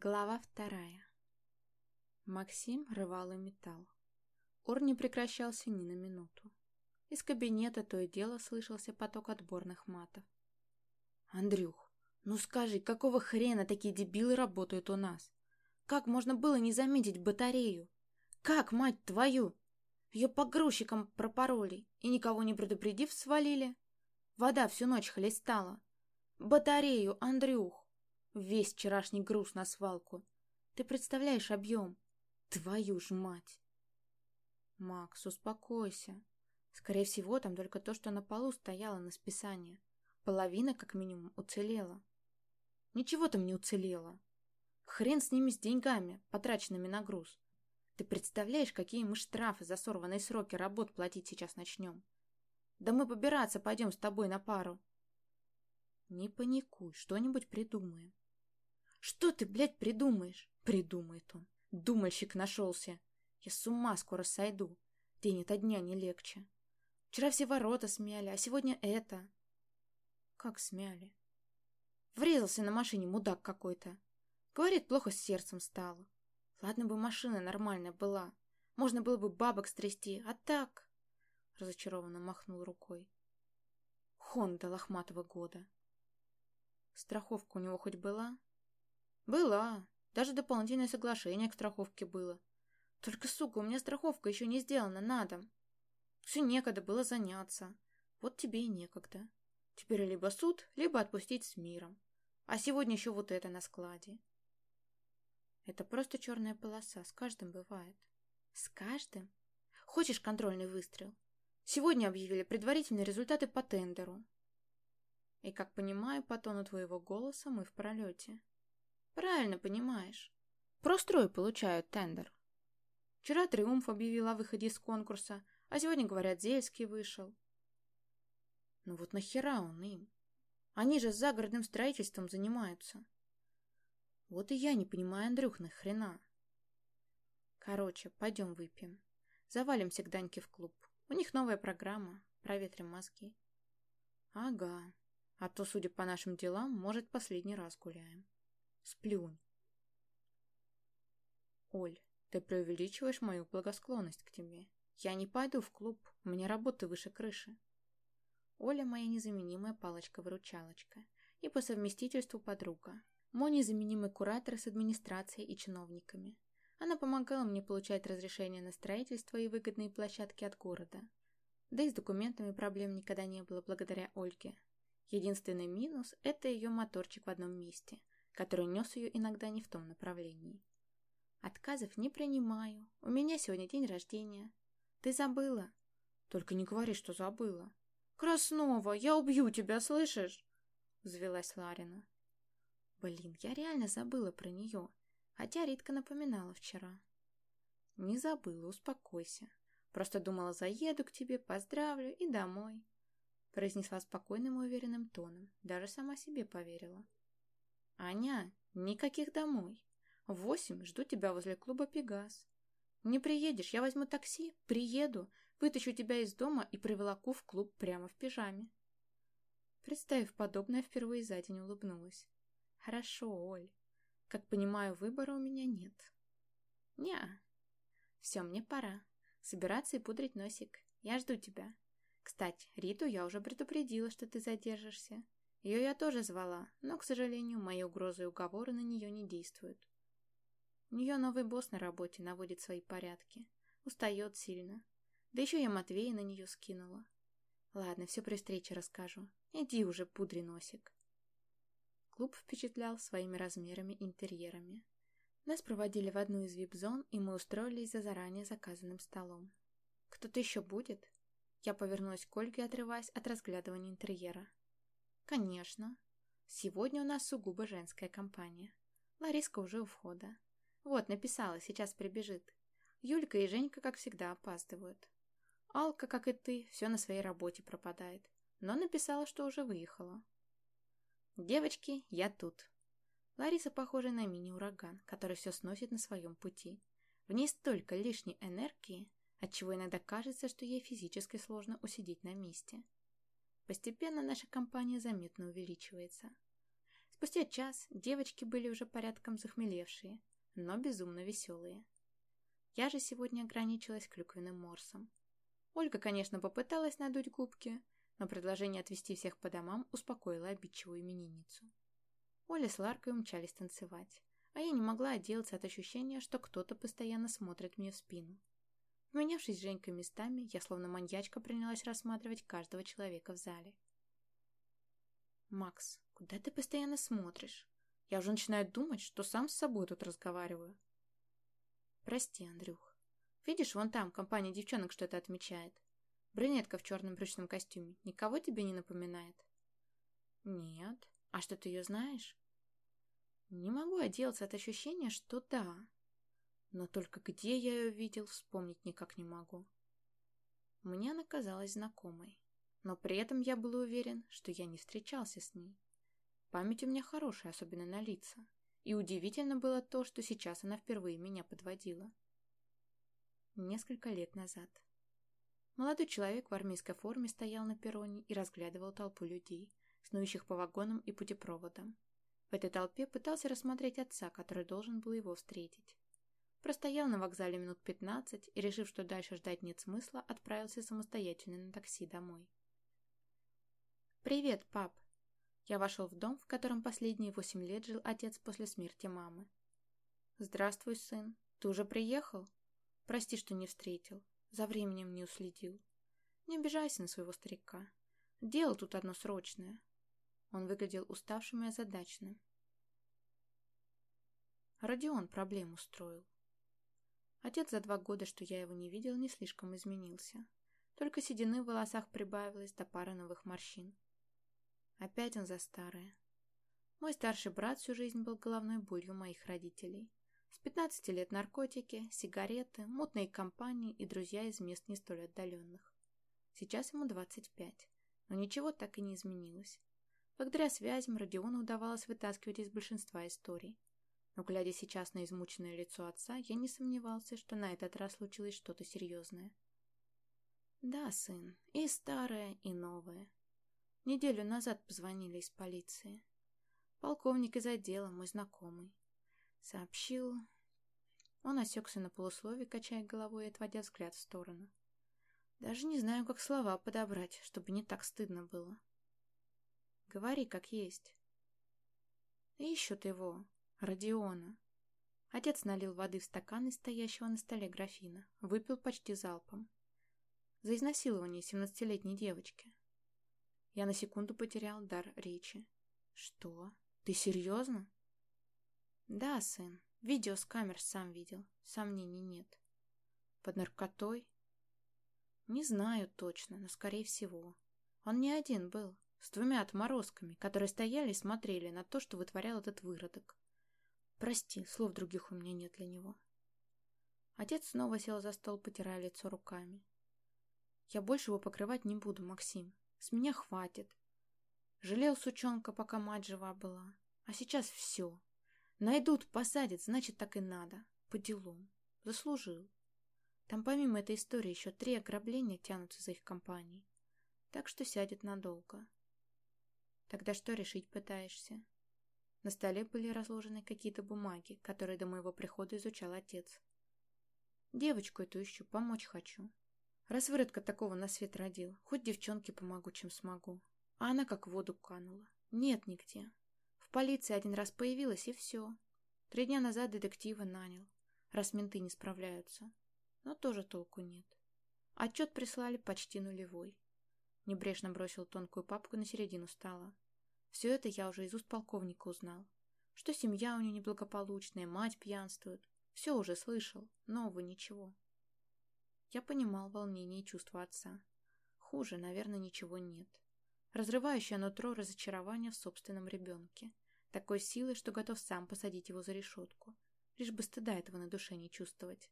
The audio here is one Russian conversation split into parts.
Глава вторая. Максим рвал и металл. Ор не прекращался ни на минуту. Из кабинета то и дело слышался поток отборных матов. «Андрюх, ну скажи, какого хрена такие дебилы работают у нас? Как можно было не заметить батарею? Как, мать твою? Ее погрузчиком пропороли и никого не предупредив свалили. Вода всю ночь хлестала. Батарею, Андрюх! Весь вчерашний груз на свалку. Ты представляешь объем? Твою ж мать! Макс, успокойся. Скорее всего, там только то, что на полу стояло на списание. Половина, как минимум, уцелела. Ничего там не уцелело. Хрен с ними с деньгами, потраченными на груз. Ты представляешь, какие мы штрафы за сорванные сроки работ платить сейчас начнем? Да мы побираться пойдем с тобой на пару. Не паникуй, что-нибудь придумаем. Что ты, блядь, придумаешь? Придумает он. Думальщик нашелся. Я с ума скоро сойду. День ото дня не легче. Вчера все ворота смяли, а сегодня это. Как смяли? Врезался на машине мудак какой-то. Говорит, плохо с сердцем стало. Ладно бы машина нормальная была. Можно было бы бабок стрясти, а так... Разочарованно махнул рукой. Хонда лохматого года. Страховка у него хоть была? Была. Даже дополнительное соглашение к страховке было. Только, сука, у меня страховка еще не сделана на дом. Все некогда было заняться. Вот тебе и некогда. Теперь либо суд, либо отпустить с миром. А сегодня еще вот это на складе. Это просто черная полоса. С каждым бывает. С каждым? Хочешь контрольный выстрел? Сегодня объявили предварительные результаты по тендеру. И, как понимаю, по тону твоего голоса мы в пролете. Правильно понимаешь. Прострой получают тендер. Вчера Триумф объявил о выходе из конкурса, а сегодня, говорят, Зельский вышел. Ну вот нахера он им? Они же загородным строительством занимаются. Вот и я не понимаю, Андрюх, нахрена? Короче, пойдем выпьем. Завалимся к Даньке в клуб. У них новая программа. Проветрим мозги. Ага. А то, судя по нашим делам, может, последний раз гуляем. Сплюнь. Оль, ты преувеличиваешь мою благосклонность к тебе. Я не пойду в клуб, меня работы выше крыши. Оля моя незаменимая палочка-выручалочка и по совместительству подруга. Мой незаменимый куратор с администрацией и чиновниками. Она помогала мне получать разрешение на строительство и выгодные площадки от города. Да и с документами проблем никогда не было благодаря Ольге. Единственный минус – это ее моторчик в одном месте – который нес ее иногда не в том направлении. Отказов не принимаю. У меня сегодня день рождения. Ты забыла? Только не говори, что забыла. Краснова, я убью тебя, слышишь? Взвелась Ларина. Блин, я реально забыла про нее, хотя Ритка напоминала вчера. Не забыла, успокойся. Просто думала, заеду к тебе, поздравлю и домой. Произнесла спокойным и уверенным тоном, даже сама себе поверила. «Аня, никаких домой. В восемь жду тебя возле клуба «Пегас». Не приедешь, я возьму такси, приеду, вытащу тебя из дома и приволоку в клуб прямо в пижаме». Представив подобное, впервые за день улыбнулась. «Хорошо, Оль. Как понимаю, выбора у меня нет». «Не-а. Все, мне пора. Собираться и пудрить носик. Я жду тебя. Кстати, Риту я уже предупредила, что ты задержишься. Ее я тоже звала, но, к сожалению, мои угрозы и уговоры на нее не действуют. У нее новый босс на работе наводит свои порядки. Устает сильно. Да еще я Матвея на нее скинула. Ладно, все при встрече расскажу. Иди уже, пудри носик. Клуб впечатлял своими размерами и интерьерами. Нас проводили в одну из вип-зон, и мы устроились за заранее заказанным столом. «Кто-то еще будет?» Я повернулась к Ольге, отрываясь от разглядывания интерьера. «Конечно. Сегодня у нас сугубо женская компания. Лариска уже у входа. Вот, написала, сейчас прибежит. Юлька и Женька, как всегда, опаздывают. Алка, как и ты, все на своей работе пропадает. Но написала, что уже выехала. Девочки, я тут. Лариса похожа на мини-ураган, который все сносит на своем пути. В ней столько лишней энергии, отчего иногда кажется, что ей физически сложно усидеть на месте. Постепенно наша компания заметно увеличивается. Спустя час девочки были уже порядком захмелевшие, но безумно веселые. Я же сегодня ограничилась клюквенным морсом. Ольга, конечно, попыталась надуть губки, но предложение отвезти всех по домам успокоило обидчивую именинницу. Оля с Ларкой умчались танцевать, а я не могла отделаться от ощущения, что кто-то постоянно смотрит мне в спину. Поменявшись с Женькой местами, я словно маньячка принялась рассматривать каждого человека в зале. «Макс, куда ты постоянно смотришь? Я уже начинаю думать, что сам с собой тут разговариваю». «Прости, Андрюх. Видишь, вон там компания девчонок что-то отмечает. Брюнетка в черном брючном костюме никого тебе не напоминает?» «Нет. А что, ты ее знаешь?» «Не могу отделаться от ощущения, что да. Но только где я ее видел, вспомнить никак не могу. Мне она казалась знакомой. Но при этом я был уверен, что я не встречался с ней. Память у меня хорошая, особенно на лица. И удивительно было то, что сейчас она впервые меня подводила. Несколько лет назад. Молодой человек в армейской форме стоял на перроне и разглядывал толпу людей, снующих по вагонам и путепроводам. В этой толпе пытался рассмотреть отца, который должен был его встретить. Простоял на вокзале минут пятнадцать и, решив, что дальше ждать нет смысла, отправился самостоятельно на такси домой. «Привет, пап!» Я вошел в дом, в котором последние восемь лет жил отец после смерти мамы. «Здравствуй, сын. Ты уже приехал? Прости, что не встретил. За временем не уследил. Не обижайся на своего старика. Дело тут одно срочное». Он выглядел уставшим и озадаченным. Родион проблему устроил. Отец за два года, что я его не видел, не слишком изменился. Только седины в волосах прибавилось до пары новых морщин. Опять он за старое. Мой старший брат всю жизнь был головной болью моих родителей. С 15 лет наркотики, сигареты, мутные компании и друзья из мест не столь отдаленных. Сейчас ему 25, но ничего так и не изменилось. Благодаря связям Родиону удавалось вытаскивать из большинства историй. Но, глядя сейчас на измученное лицо отца, я не сомневался, что на этот раз случилось что-то серьезное. Да, сын, и старое, и новое. Неделю назад позвонили из полиции. Полковник из отдела, мой знакомый. Сообщил... Он осекся на полуслове, качая головой и отводя взгляд в сторону. Даже не знаю, как слова подобрать, чтобы не так стыдно было. Говори, как есть. Ищут его, Родиона. Отец налил воды в стакан из стоящего на столе графина, выпил почти залпом. За изнасилование семнадцатилетней девочки. Я на секунду потерял дар речи. «Что? Ты серьезно?» «Да, сын. Видео с камер сам видел. Сомнений нет». «Под наркотой?» «Не знаю точно, но скорее всего. Он не один был, с двумя отморозками, которые стояли и смотрели на то, что вытворял этот выродок. Прости, слов других у меня нет для него». Отец снова сел за стол, потирая лицо руками. «Я больше его покрывать не буду, Максим. С меня хватит. Жалел сучонка, пока мать жива была. А сейчас все. Найдут, посадят, значит, так и надо. По делам. Заслужил. Там помимо этой истории еще три ограбления тянутся за их компанией. Так что сядет надолго. Тогда что решить пытаешься? На столе были разложены какие-то бумаги, которые до моего прихода изучал отец. Девочку эту ищу, помочь хочу. Раз выродка такого на свет родил, хоть девчонке помогу, чем смогу. А она как в воду канула. Нет нигде. В полиции один раз появилась, и все. Три дня назад детектива нанял, раз менты не справляются. Но тоже толку нет. Отчет прислали почти нулевой. Небрежно бросил тонкую папку на середину стола. Все это я уже из уст полковника узнал. Что семья у нее неблагополучная, мать пьянствует. Все уже слышал, нового ничего. Я понимал волнение и чувства отца. Хуже, наверное, ничего нет. Разрывающее нутро разочарование в собственном ребенке. Такой силы, что готов сам посадить его за решетку. Лишь бы стыда этого на душе не чувствовать.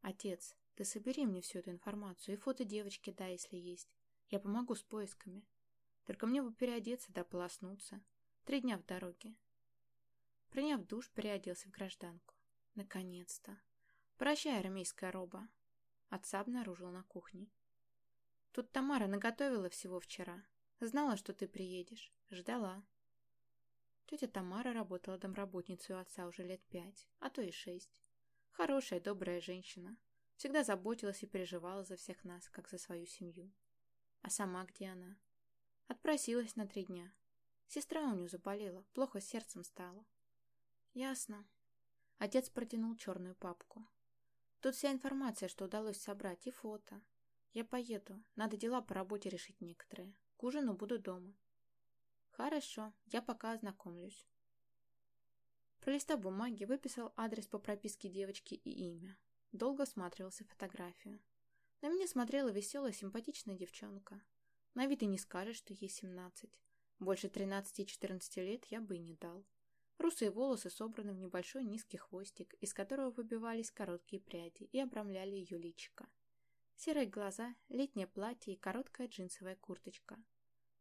«Отец, ты собери мне всю эту информацию и фото девочки, да, если есть. Я помогу с поисками. Только мне бы переодеться да полоснуться. Три дня в дороге». Приняв душ, переоделся в гражданку. Наконец-то. Прощай, армейская роба. Отца обнаружил на кухне. Тут Тамара наготовила всего вчера. Знала, что ты приедешь. Ждала. Тетя Тамара работала домработницей у отца уже лет пять, а то и шесть. Хорошая, добрая женщина. Всегда заботилась и переживала за всех нас, как за свою семью. А сама где она? Отпросилась на три дня. Сестра у нее заболела, плохо с сердцем стало. Ясно. Отец протянул черную папку. Тут вся информация, что удалось собрать, и фото. Я поеду. Надо дела по работе решить некоторые. К ужину буду дома. Хорошо, я пока ознакомлюсь. Пролистав бумаги, выписал адрес по прописке девочки и имя. Долго всматривался в фотографию. На меня смотрела веселая, симпатичная девчонка. На вид и не скажешь, что ей семнадцать. Больше тринадцати-четырнадцати лет я бы и не дал. Русые волосы собраны в небольшой низкий хвостик, из которого выбивались короткие пряди и обрамляли ее личико. Серые глаза, летнее платье и короткая джинсовая курточка.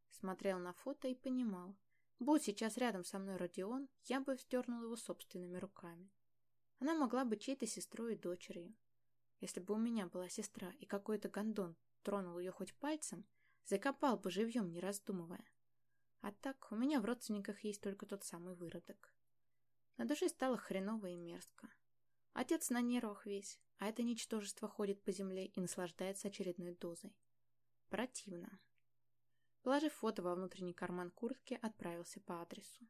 Смотрел на фото и понимал. Будь сейчас рядом со мной Родион, я бы вздернул его собственными руками. Она могла быть чьей-то сестрой и дочерью. Если бы у меня была сестра, и какой-то гондон тронул ее хоть пальцем, закопал бы живьем, не раздумывая. А так, у меня в родственниках есть только тот самый выродок. На душе стало хреново и мерзко. Отец на нервах весь, а это ничтожество ходит по земле и наслаждается очередной дозой. Противно. Положив фото во внутренний карман куртки, отправился по адресу.